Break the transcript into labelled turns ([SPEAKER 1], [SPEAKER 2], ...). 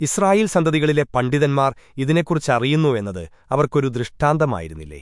[SPEAKER 1] Israel സന്തതികളിലെ പണ്ഡിതന്മാർ ഇതിനെക്കുറിച്ചറിയുന്നു എന്നത് അവർക്കൊരു ദൃഷ്ടാന്തമായിരുന്നില്ലേ?